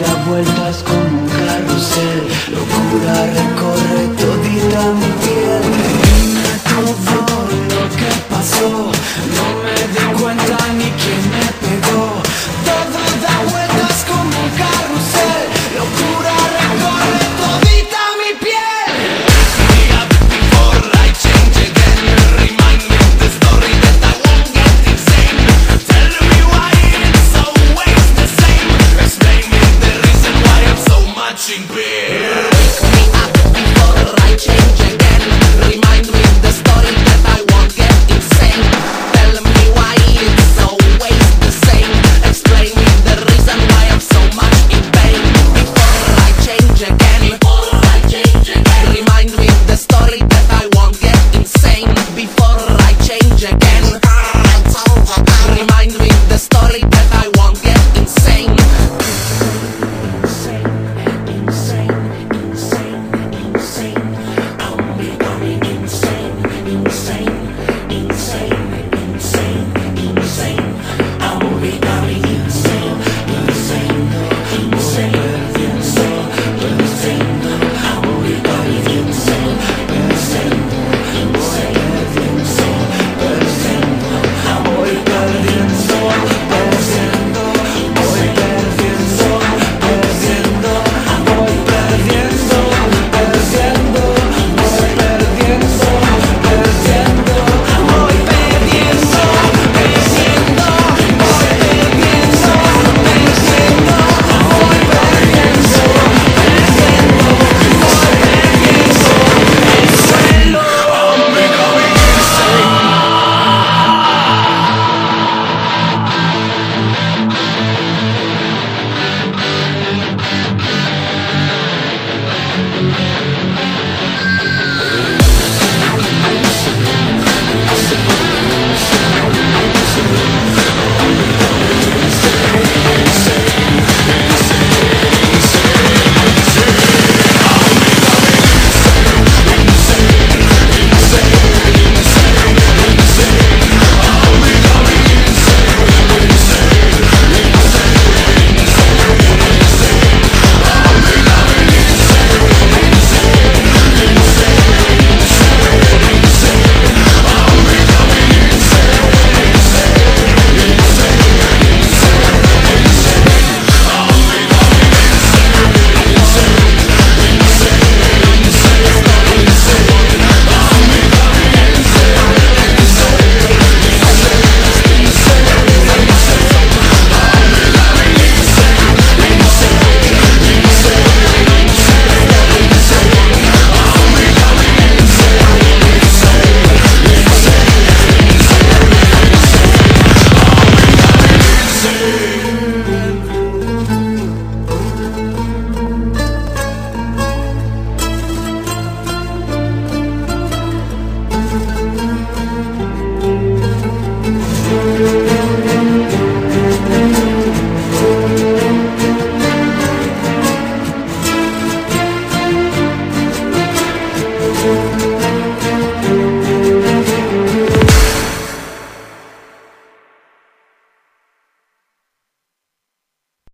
da vueltas como un carrusel, locura recorre